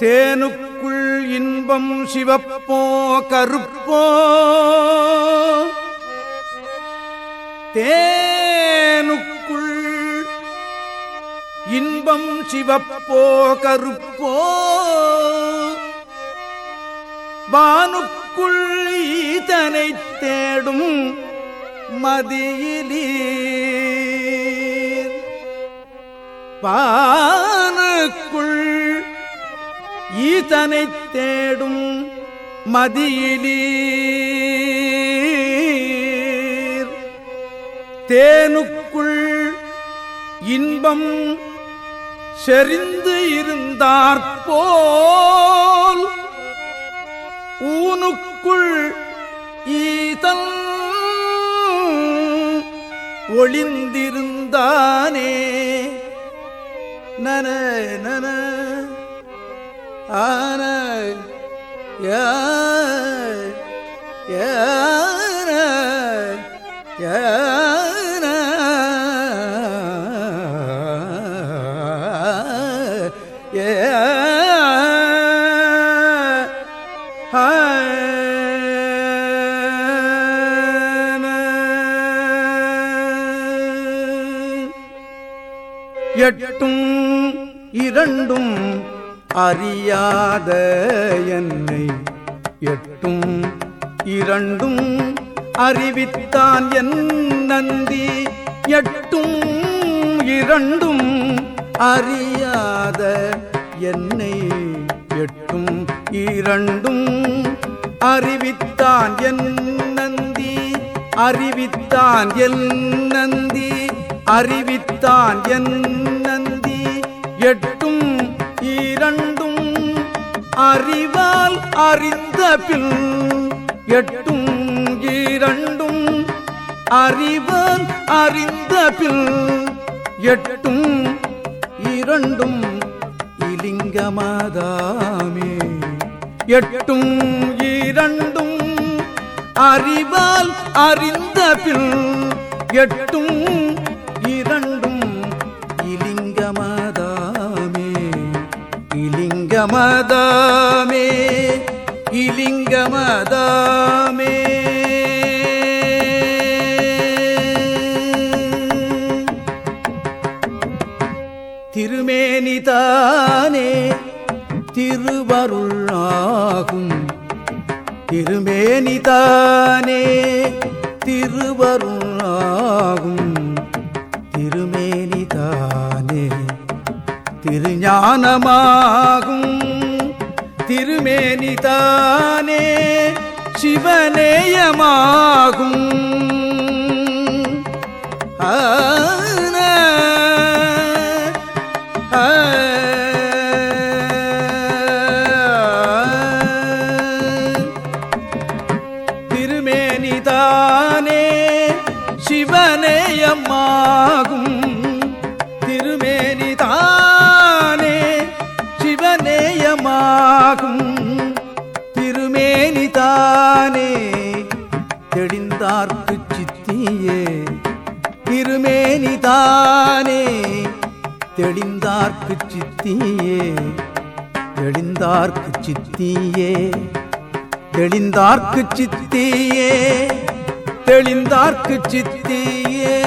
தேனுக்குள் இன்பம் சிவப்போ கருப்போ. தேனுக்குள் இன்பம் சிவப்போ கருப்போ. வானுக்குள் ஈதனை தேடும் மதியிலீர் பானுக்குள் ஈசனை தேடும் மதியிலீர். தேனுக்குள் இன்பம் செறிந்து இருந்தாற்போல் ஊனுக்குள் ஈதல் ஒளிந்திருந்தானே. நன நன. ஆன எட்டும் இரண்டும் அறியாத என்னை எட்டும் இரண்டும் அறிவித்தான் என் நந்தி. எட்டும் இரண்டும் அறியாத என்னை எட்டும் இரண்டும் அறிவித்தான் என் நந்தி. அறிவித்தான் என் நந்தி. அறிவித்தான் என் நந்தி. எட்டும் அறிவால் அறிந்த பின் எட்டும் இரண்டும் அறிவால் அறிந்த பின் எட்டும் இரண்டும் இலிங்கமாதாமே. எட்டும் இரண்டும் அறிவால் அறிந்த பின் எட்டும் இலிங்கமதாமே இலிங்கமதாமே. திருமேனிதானே திருவருளாகும். திருமேனிதானே திருவருள் திருஞானமாகும் திருமேனிதானே சிவநேயமாகும். ஆ தானே தெளிந்தார்க்கு சித்தியே திருமேனி தானே தெளிந்தார்க்கு சித்தியே தெளிந்தார்க்கு சித்தியே தெளிந்தார்க்கு சித்தியே தெளிந்தார்க்கு சித்தியே.